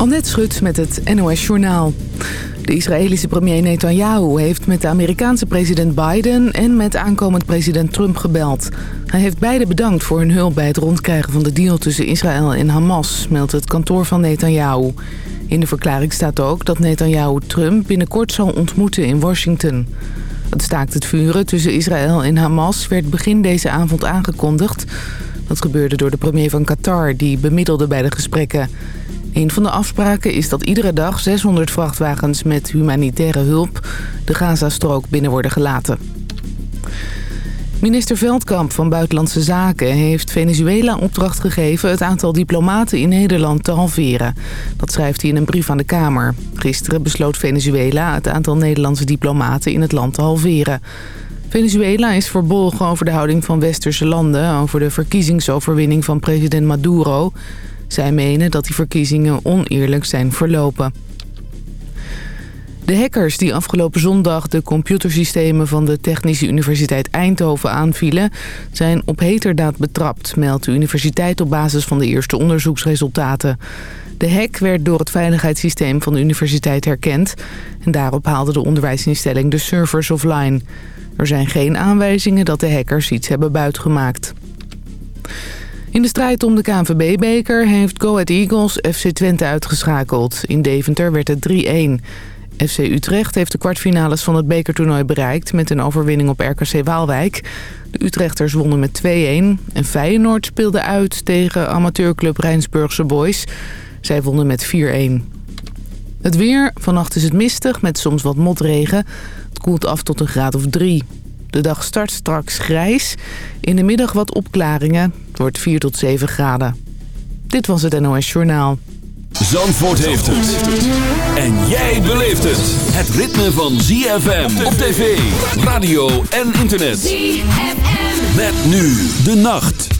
Annette Schut met het NOS Journaal. De Israëlische premier Netanyahu heeft met de Amerikaanse president Biden... en met aankomend president Trump gebeld. Hij heeft beide bedankt voor hun hulp bij het rondkrijgen van de deal tussen Israël en Hamas... meldt het kantoor van Netanyahu. In de verklaring staat ook dat Netanyahu Trump binnenkort zal ontmoeten in Washington. Het staakt het vuren tussen Israël en Hamas werd begin deze avond aangekondigd. Dat gebeurde door de premier van Qatar, die bemiddelde bij de gesprekken... Een van de afspraken is dat iedere dag 600 vrachtwagens met humanitaire hulp de Gazastrook binnen worden gelaten. Minister Veldkamp van Buitenlandse Zaken heeft Venezuela opdracht gegeven het aantal diplomaten in Nederland te halveren. Dat schrijft hij in een brief aan de Kamer. Gisteren besloot Venezuela het aantal Nederlandse diplomaten in het land te halveren. Venezuela is verbolgen over de houding van westerse landen over de verkiezingsoverwinning van president Maduro. Zij menen dat die verkiezingen oneerlijk zijn verlopen. De hackers die afgelopen zondag de computersystemen van de Technische Universiteit Eindhoven aanvielen... zijn op heterdaad betrapt, meldt de universiteit op basis van de eerste onderzoeksresultaten. De hack werd door het veiligheidssysteem van de universiteit herkend... en daarop haalde de onderwijsinstelling de servers offline. Er zijn geen aanwijzingen dat de hackers iets hebben buitgemaakt. In de strijd om de KNVB-beker heeft Go Ahead Eagles FC Twente uitgeschakeld. In Deventer werd het 3-1. FC Utrecht heeft de kwartfinales van het bekertoernooi bereikt... met een overwinning op RKC Waalwijk. De Utrechters wonnen met 2-1. En Feyenoord speelde uit tegen amateurclub Rijnsburgse Boys. Zij wonnen met 4-1. Het weer. Vannacht is het mistig met soms wat motregen. Het koelt af tot een graad of 3. De dag start straks grijs. In de middag wat opklaringen. Het wordt 4 tot 7 graden. Dit was het NOS Journaal. Zandvoort heeft het. En jij beleeft het. Het ritme van ZFM op tv, radio en internet. ZFM. Met nu de nacht.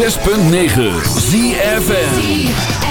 106.9 ZFN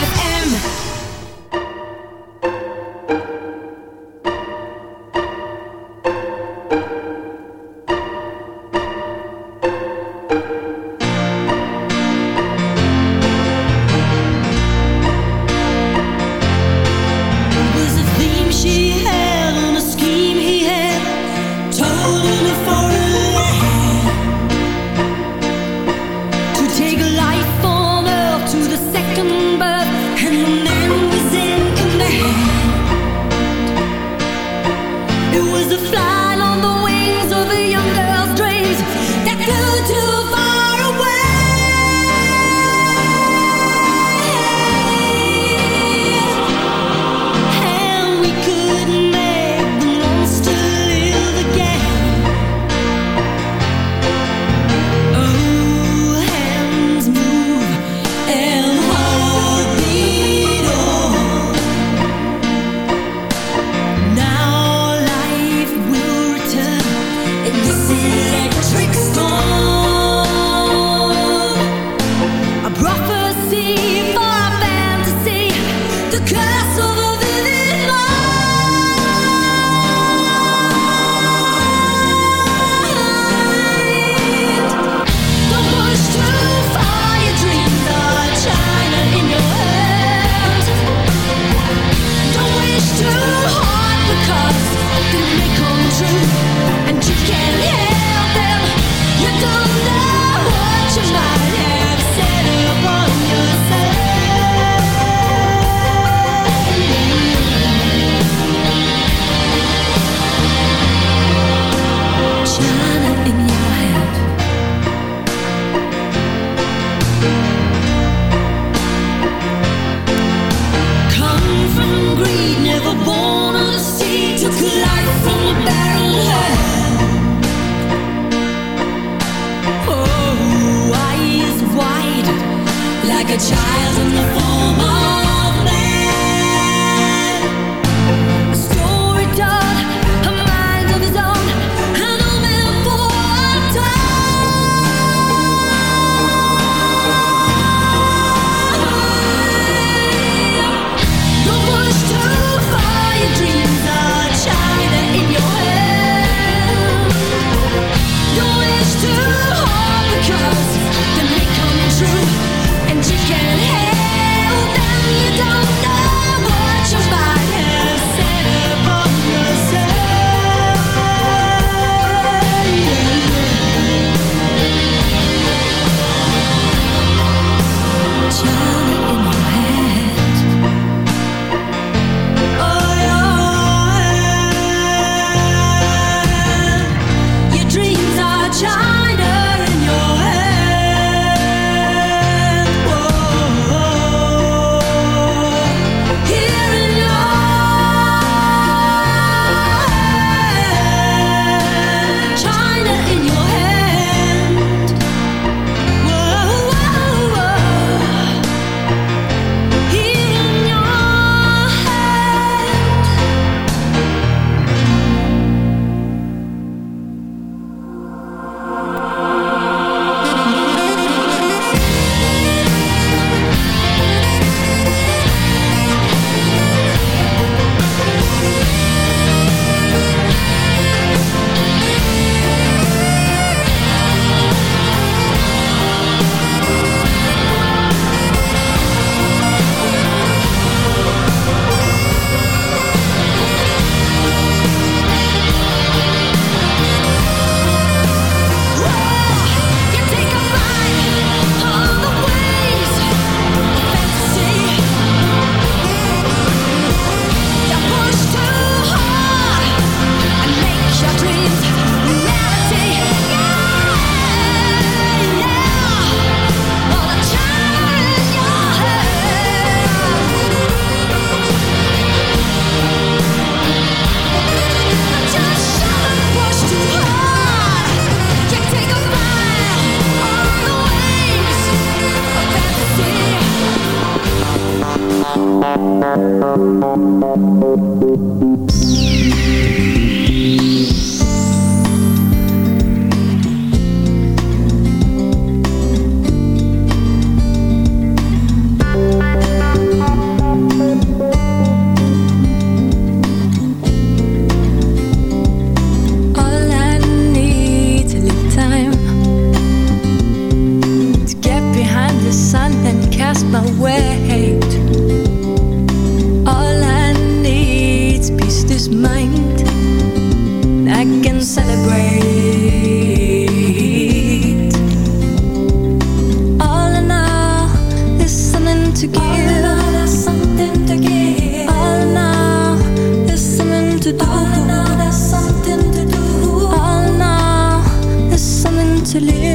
to live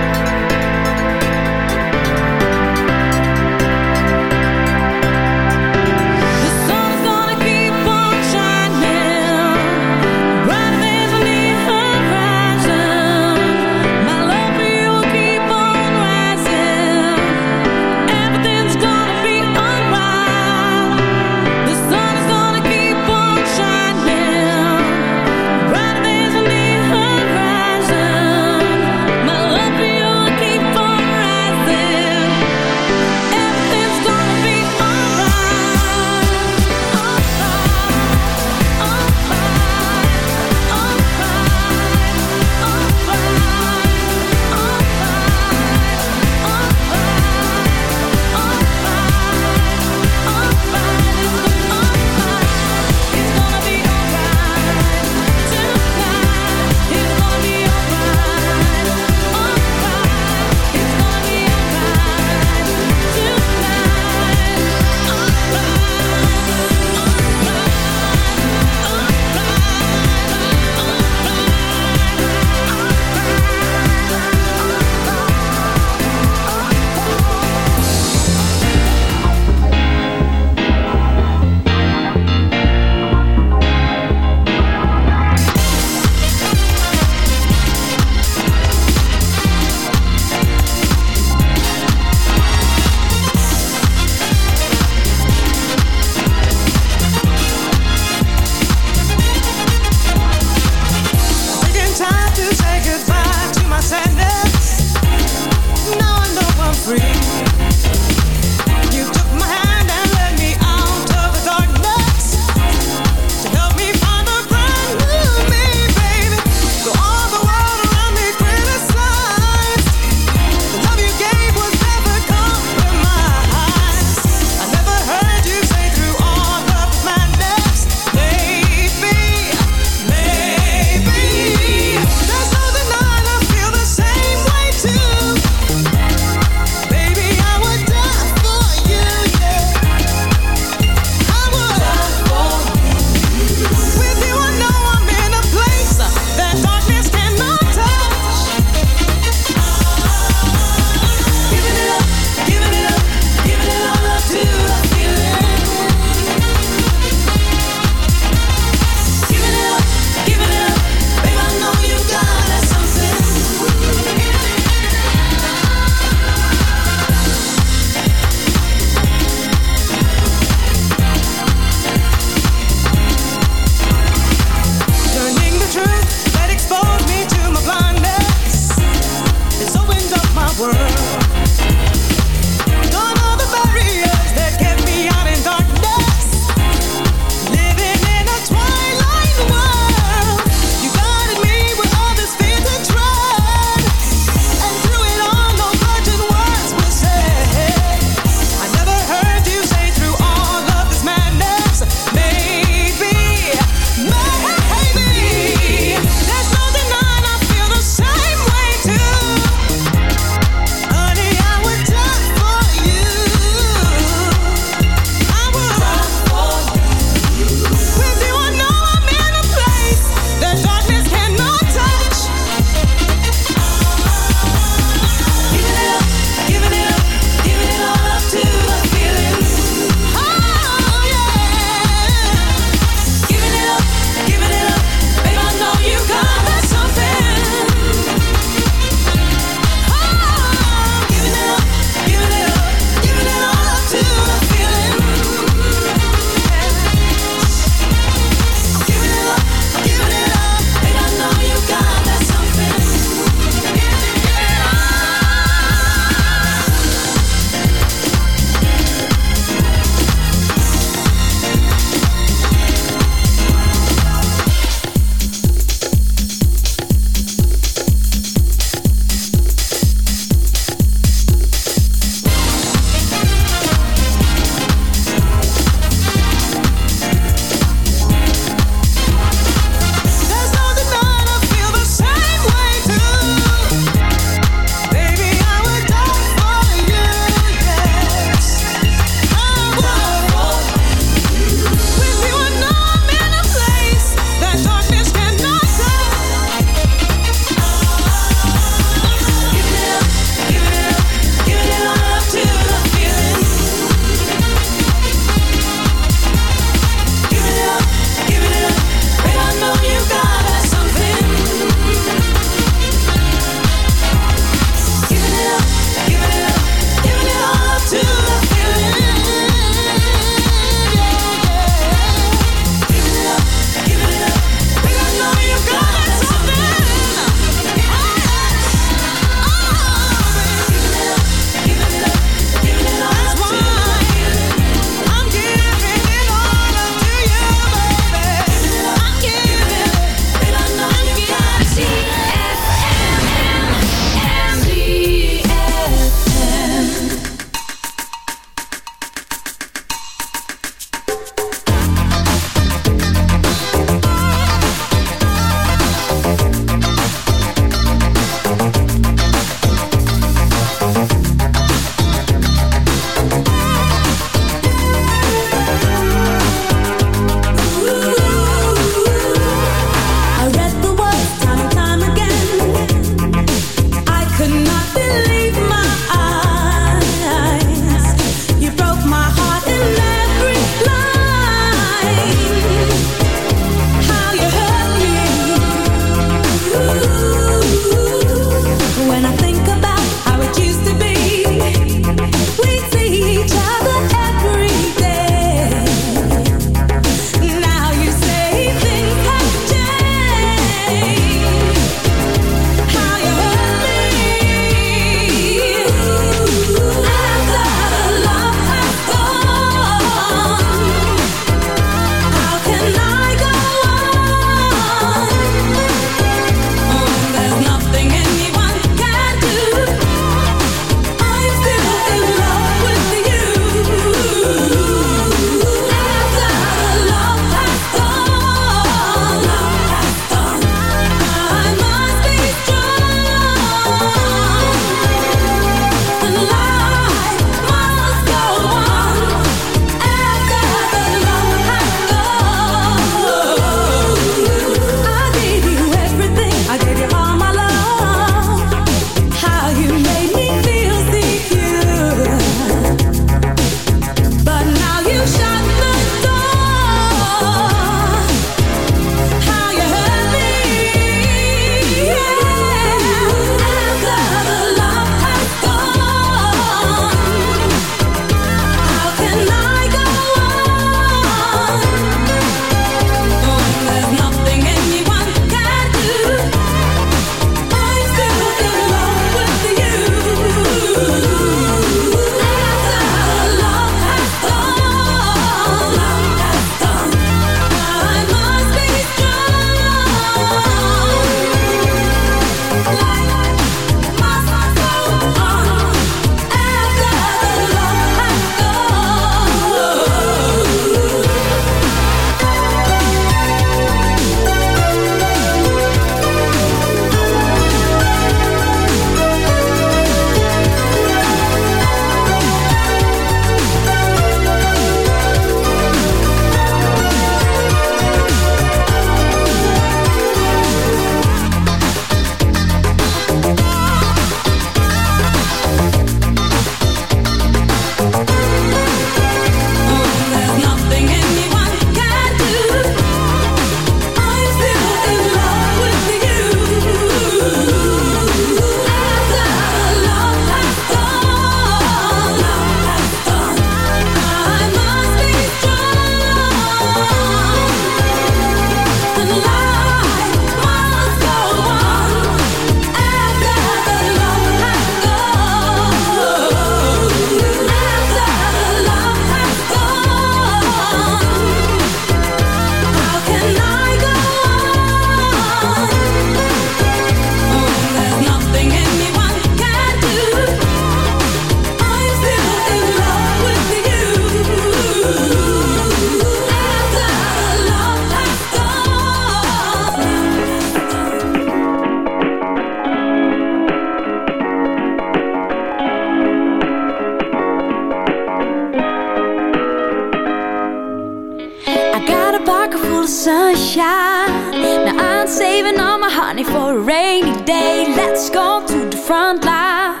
front line.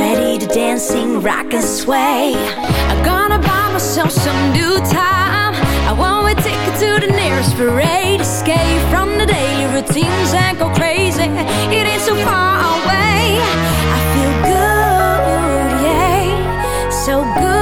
Ready to dance, sing, rock and sway. I'm gonna buy myself some new time. I want a ticket to the nearest parade. Escape from the daily routines and go crazy. It ain't so far away. I feel good, yeah, so good,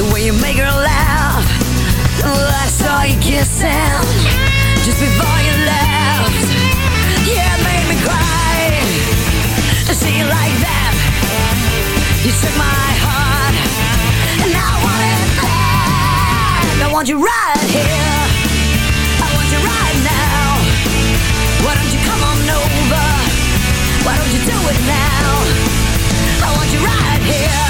the way you make her laugh well, I saw you kissing just before you left. Yeah, it made me cry to see you like that. You took my heart, and I want it back. I want you right here. I want you right now. Why don't you come on over? Why don't you do it now? I want you right here.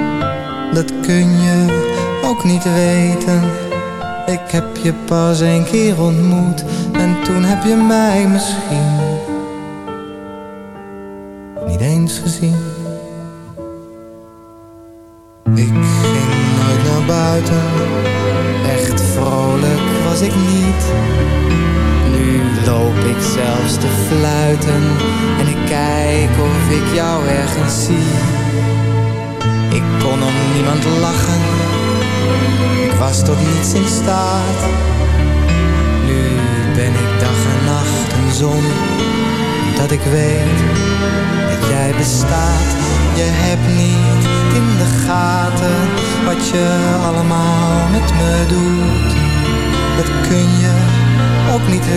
Dat kun je ook niet weten. Ik heb je pas een keer ontmoet en toen heb je mij misschien niet eens gezien.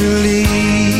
naturally